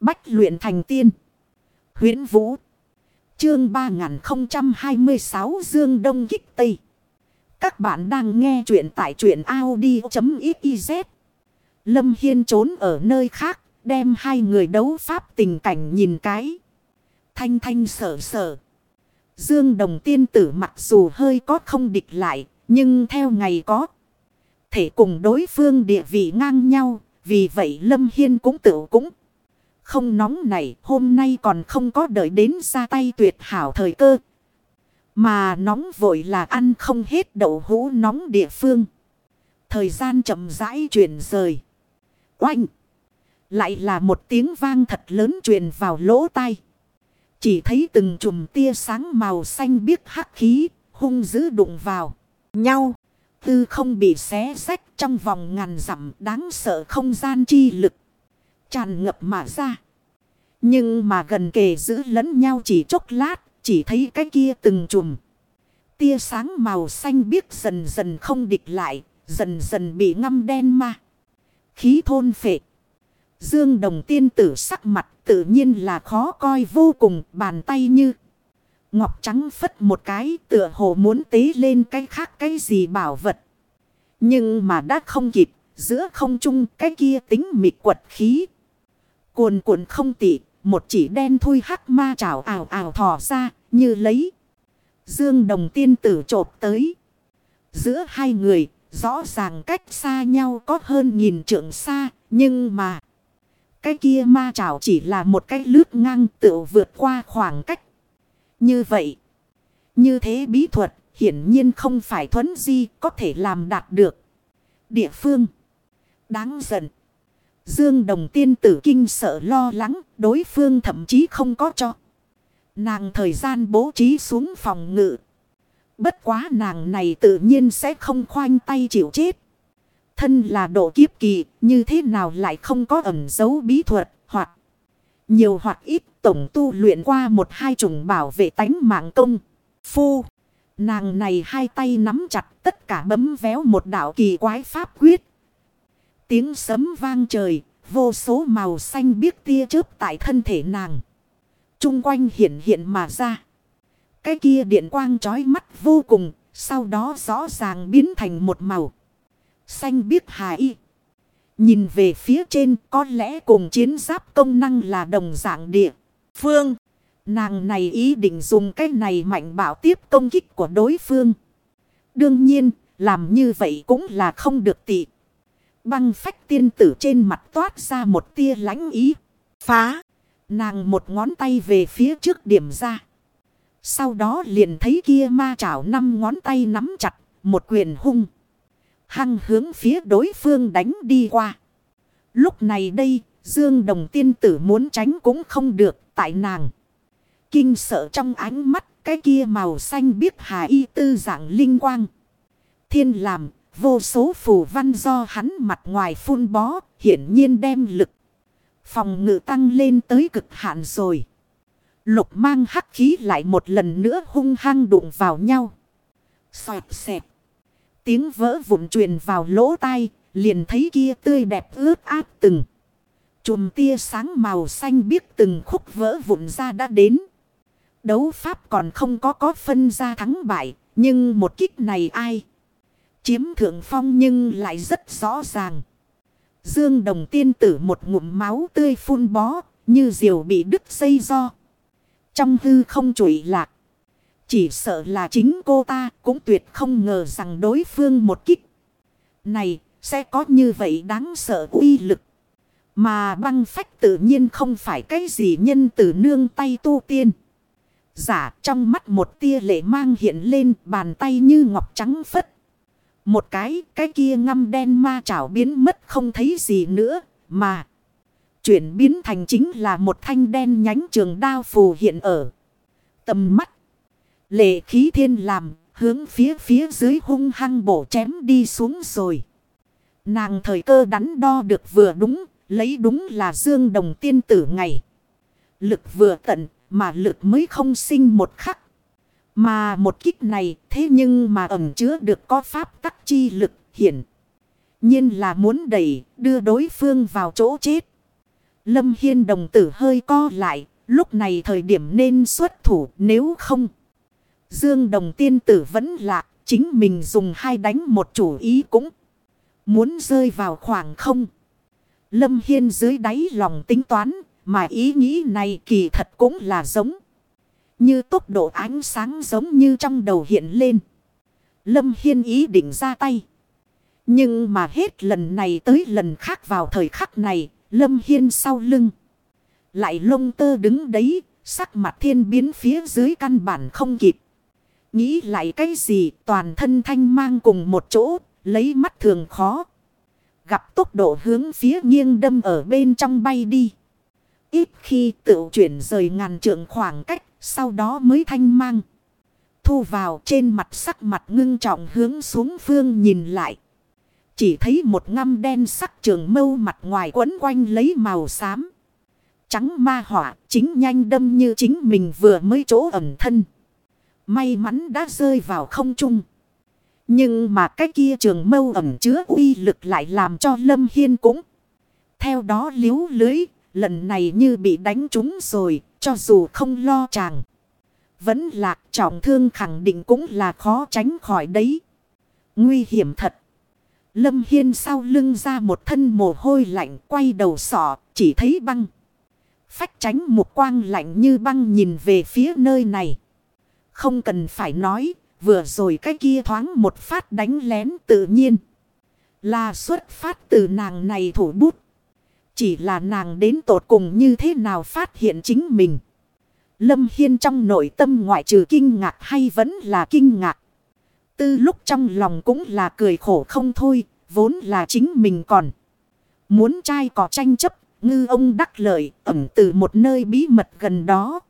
Bách luyện thành tiên. huyễn Vũ. Chương 3026 Dương Đông Kích Tây. Các bạn đang nghe truyện tại truyện Audi.xyz. Lâm Hiên trốn ở nơi khác. Đem hai người đấu pháp tình cảnh nhìn cái. Thanh thanh sở sở. Dương Đồng tiên tử mặc dù hơi có không địch lại. Nhưng theo ngày có. Thể cùng đối phương địa vị ngang nhau. Vì vậy Lâm Hiên cũng tự cũng. Không nóng này hôm nay còn không có đợi đến ra tay tuyệt hảo thời cơ. Mà nóng vội là ăn không hết đậu hũ nóng địa phương. Thời gian chậm rãi chuyển rời. Oanh! Lại là một tiếng vang thật lớn truyền vào lỗ tai. Chỉ thấy từng chùm tia sáng màu xanh biếc hắc khí, hung dữ đụng vào nhau. Tư không bị xé rách trong vòng ngàn dặm đáng sợ không gian chi lực. Tràn ngập mà ra. Nhưng mà gần kề giữ lẫn nhau chỉ chốc lát, chỉ thấy cái kia từng chùm. Tia sáng màu xanh biếc dần dần không địch lại, dần dần bị ngâm đen ma. Khí thôn phệ. Dương đồng tiên tử sắc mặt tự nhiên là khó coi vô cùng bàn tay như. Ngọc trắng phất một cái tựa hồ muốn tế lên cái khác cái gì bảo vật. Nhưng mà đã không kịp, giữa không trung cái kia tính mịt quật khí. Cuồn cuộn không tỉ, một chỉ đen thui hắc ma chảo ảo ảo thò ra, như lấy. Dương đồng tiên tử trột tới. Giữa hai người, rõ ràng cách xa nhau có hơn nghìn trượng xa, nhưng mà... Cái kia ma chảo chỉ là một cái lướt ngang tự vượt qua khoảng cách. Như vậy, như thế bí thuật hiển nhiên không phải thuấn di có thể làm đạt được. Địa phương đáng giận. Dương đồng tiên tử kinh sợ lo lắng, đối phương thậm chí không có cho. Nàng thời gian bố trí xuống phòng ngự. Bất quá nàng này tự nhiên sẽ không khoanh tay chịu chết. Thân là độ kiếp kỳ, như thế nào lại không có ẩn dấu bí thuật, hoặc nhiều hoặc ít tổng tu luyện qua một hai chủng bảo vệ tánh mạng công. Phu. Nàng này hai tay nắm chặt tất cả bấm véo một đạo kỳ quái pháp quyết. Tiếng sấm vang trời, vô số màu xanh biếc tia chớp tại thân thể nàng. Trung quanh hiện hiện mà ra. Cái kia điện quang trói mắt vô cùng, sau đó rõ ràng biến thành một màu. Xanh biếc hà y. Nhìn về phía trên có lẽ cùng chiến giáp công năng là đồng dạng địa. Phương. Nàng này ý định dùng cái này mạnh bảo tiếp công kích của đối phương. Đương nhiên, làm như vậy cũng là không được tị. Băng phách tiên tử trên mặt toát ra một tia lãnh ý. Phá. Nàng một ngón tay về phía trước điểm ra. Sau đó liền thấy kia ma chảo năm ngón tay nắm chặt. Một quyền hung. Hăng hướng phía đối phương đánh đi qua. Lúc này đây, Dương Đồng tiên tử muốn tránh cũng không được tại nàng. Kinh sợ trong ánh mắt cái kia màu xanh biết hà y tư dạng linh quang. Thiên làm, vô số phù văn do hắn mặt ngoài phun bó, hiển nhiên đem lực. Phòng ngự tăng lên tới cực hạn rồi. Lục mang hắc khí lại một lần nữa hung hăng đụng vào nhau. Xoẹt xẹp. Tiếng vỡ vụn truyền vào lỗ tai, liền thấy kia tươi đẹp ướt át từng. Chùm tia sáng màu xanh biếc từng khúc vỡ vụn ra đã đến. Đấu pháp còn không có có phân ra thắng bại, nhưng một kích này ai? Chiếm thượng phong nhưng lại rất rõ ràng. Dương đồng tiên tử một ngụm máu tươi phun bó, như diều bị đứt dây do. Trong hư không trụi lạc. Chỉ sợ là chính cô ta cũng tuyệt không ngờ rằng đối phương một kích. Này sẽ có như vậy đáng sợ uy lực. Mà băng phách tự nhiên không phải cái gì nhân tử nương tay tu tiên. Giả trong mắt một tia lệ mang hiện lên bàn tay như ngọc trắng phất. Một cái, cái kia ngâm đen ma chảo biến mất không thấy gì nữa, mà. Chuyển biến thành chính là một thanh đen nhánh trường đao phù hiện ở. Tầm mắt. Lệ khí thiên làm, hướng phía phía dưới hung hăng bổ chém đi xuống rồi. Nàng thời cơ đắn đo được vừa đúng, lấy đúng là dương đồng tiên tử ngày. Lực vừa tận, mà lực mới không sinh một khắc. Mà một kích này thế nhưng mà ẩn chứa được có pháp tắc chi lực hiển. nhiên là muốn đẩy đưa đối phương vào chỗ chết. Lâm Hiên đồng tử hơi co lại, lúc này thời điểm nên xuất thủ nếu không. Dương đồng tiên tử vẫn lạc, chính mình dùng hai đánh một chủ ý cũng muốn rơi vào khoảng không. Lâm Hiên dưới đáy lòng tính toán, mà ý nghĩ này kỳ thật cũng là giống. Như tốc độ ánh sáng giống như trong đầu hiện lên. Lâm Hiên ý định ra tay. Nhưng mà hết lần này tới lần khác vào thời khắc này, Lâm Hiên sau lưng. Lại lông tơ đứng đấy, sắc mặt thiên biến phía dưới căn bản không kịp. Nghĩ lại cái gì toàn thân thanh mang cùng một chỗ, lấy mắt thường khó. Gặp tốc độ hướng phía nghiêng đâm ở bên trong bay đi. Ít khi tự chuyển rời ngàn trượng khoảng cách, sau đó mới thanh mang. Thu vào trên mặt sắc mặt ngưng trọng hướng xuống phương nhìn lại. Chỉ thấy một ngăm đen sắc trường mâu mặt ngoài quấn quanh lấy màu xám. Trắng ma hỏa chính nhanh đâm như chính mình vừa mới chỗ ẩn thân. May mắn đã rơi vào không trung. Nhưng mà cái kia trường mâu ẩm chứa uy lực lại làm cho Lâm Hiên cũng. Theo đó liếu lưới, lần này như bị đánh trúng rồi, cho dù không lo chàng. Vẫn lạc trọng thương khẳng định cũng là khó tránh khỏi đấy. Nguy hiểm thật. Lâm Hiên sau lưng ra một thân mồ hôi lạnh quay đầu sọ, chỉ thấy băng. Phách tránh một quang lạnh như băng nhìn về phía nơi này. Không cần phải nói, vừa rồi cái kia thoáng một phát đánh lén tự nhiên. Là xuất phát từ nàng này thủ bút. Chỉ là nàng đến tột cùng như thế nào phát hiện chính mình. Lâm Hiên trong nội tâm ngoại trừ kinh ngạc hay vẫn là kinh ngạc. Tư lúc trong lòng cũng là cười khổ không thôi, vốn là chính mình còn. Muốn trai có tranh chấp, ngư ông đắc lợi, ẩm từ một nơi bí mật gần đó.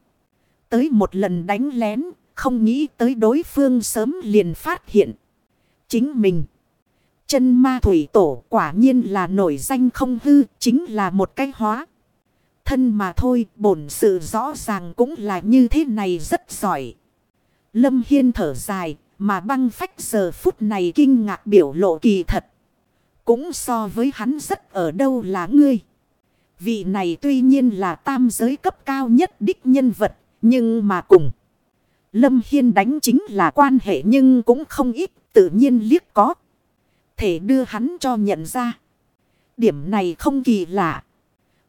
Tới một lần đánh lén, không nghĩ tới đối phương sớm liền phát hiện. Chính mình. Chân ma thủy tổ quả nhiên là nổi danh không hư, chính là một cái hóa. Thân mà thôi, bổn sự rõ ràng cũng là như thế này rất giỏi. Lâm Hiên thở dài, mà băng phách giờ phút này kinh ngạc biểu lộ kỳ thật. Cũng so với hắn rất ở đâu là ngươi. Vị này tuy nhiên là tam giới cấp cao nhất đích nhân vật, nhưng mà cùng. Lâm Hiên đánh chính là quan hệ nhưng cũng không ít, tự nhiên liếc có. Thể đưa hắn cho nhận ra. Điểm này không kỳ lạ.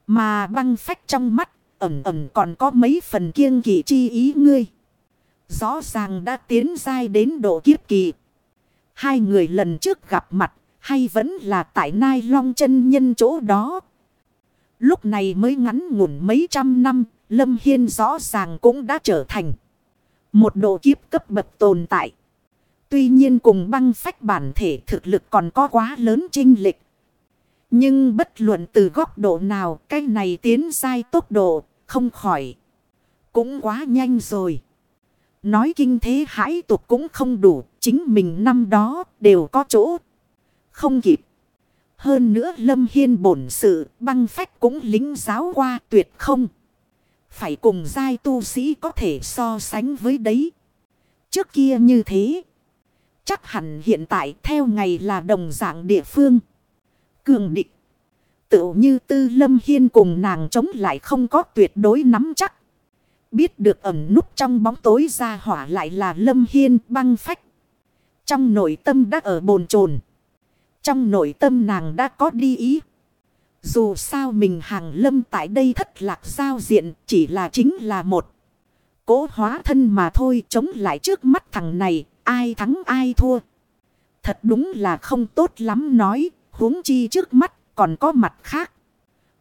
Mà băng phách trong mắt, ẩm ẩm còn có mấy phần kiêng kỳ chi ý ngươi. Rõ ràng đã tiến dai đến độ kiếp kỳ. Hai người lần trước gặp mặt, hay vẫn là tại nai long chân nhân chỗ đó. Lúc này mới ngắn ngủn mấy trăm năm, Lâm Hiên rõ ràng cũng đã trở thành một độ kiếp cấp bậc tồn tại. Tuy nhiên cùng băng phách bản thể thực lực còn có quá lớn trinh lịch. Nhưng bất luận từ góc độ nào, cái này tiến sai tốc độ không khỏi. Cũng quá nhanh rồi. Nói kinh thế hãi tục cũng không đủ. Chính mình năm đó đều có chỗ. Không kịp. Hơn nữa Lâm Hiên bổn sự, băng phách cũng lính giáo qua tuyệt không. Phải cùng giai tu sĩ có thể so sánh với đấy. Trước kia như thế. Chắc hẳn hiện tại theo ngày là đồng dạng địa phương. Cường địch Tự như tư lâm hiên cùng nàng chống lại không có tuyệt đối nắm chắc. Biết được ẩn núp trong bóng tối ra hỏa lại là lâm hiên băng phách. Trong nội tâm đã ở bồn chồn Trong nội tâm nàng đã có đi ý. Dù sao mình hàng lâm tại đây thất lạc giao diện chỉ là chính là một. Cố hóa thân mà thôi chống lại trước mắt thằng này ai thắng ai thua. Thật đúng là không tốt lắm nói huống chi trước mắt còn có mặt khác.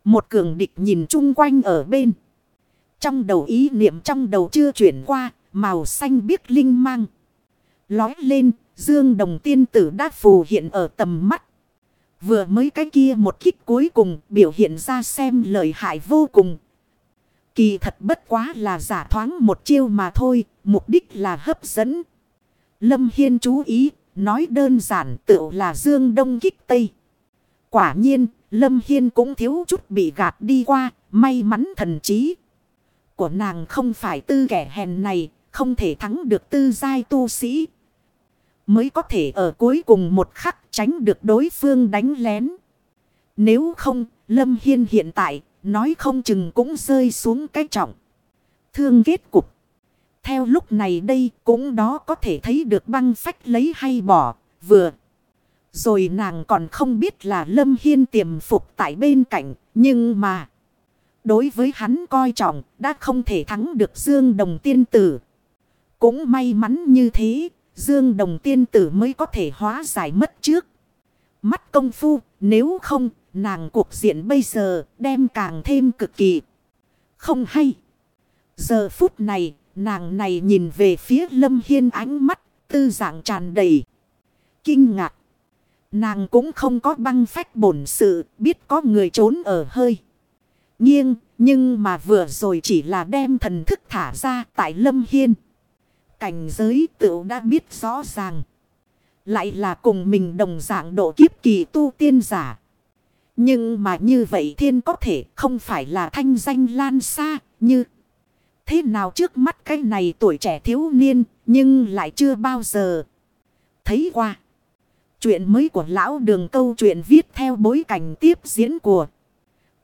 Một cường địch nhìn chung quanh ở bên. Trong đầu ý niệm trong đầu chưa chuyển qua, màu xanh biếc linh mang. Lói lên, dương đồng tiên tử đã phù hiện ở tầm mắt. Vừa mới cái kia một kích cuối cùng biểu hiện ra xem lợi hại vô cùng. Kỳ thật bất quá là giả thoáng một chiêu mà thôi, mục đích là hấp dẫn. Lâm Hiên chú ý, nói đơn giản tự là dương đông kích tây. Quả nhiên, Lâm Hiên cũng thiếu chút bị gạt đi qua, may mắn thần trí. Của nàng không phải tư kẻ hèn này, không thể thắng được tư giai tu sĩ. Mới có thể ở cuối cùng một khắc tránh được đối phương đánh lén. Nếu không, Lâm Hiên hiện tại nói không chừng cũng rơi xuống cái trọng. Thương kết cục. Theo lúc này đây cũng đó có thể thấy được băng phách lấy hay bỏ, vừa. Rồi nàng còn không biết là Lâm Hiên tiềm phục tại bên cạnh, nhưng mà... Đối với hắn coi trọng, đã không thể thắng được Dương Đồng Tiên Tử. Cũng may mắn như thế, Dương Đồng Tiên Tử mới có thể hóa giải mất trước. Mắt công phu, nếu không, nàng cuộc diện bây giờ đem càng thêm cực kỳ. Không hay. Giờ phút này, nàng này nhìn về phía Lâm Hiên ánh mắt, tư dạng tràn đầy. Kinh ngạc. Nàng cũng không có băng phách bổn sự, biết có người trốn ở hơi. Nghiêng, nhưng mà vừa rồi chỉ là đem thần thức thả ra tại Lâm Hiên. Cảnh giới tựu đã biết rõ ràng. Lại là cùng mình đồng dạng độ kiếp kỳ tu tiên giả. Nhưng mà như vậy thiên có thể không phải là thanh danh lan xa như. Thế nào trước mắt cái này tuổi trẻ thiếu niên, nhưng lại chưa bao giờ thấy qua. Chuyện mới của lão đường câu chuyện viết theo bối cảnh tiếp diễn của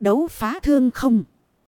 đấu phá thương không.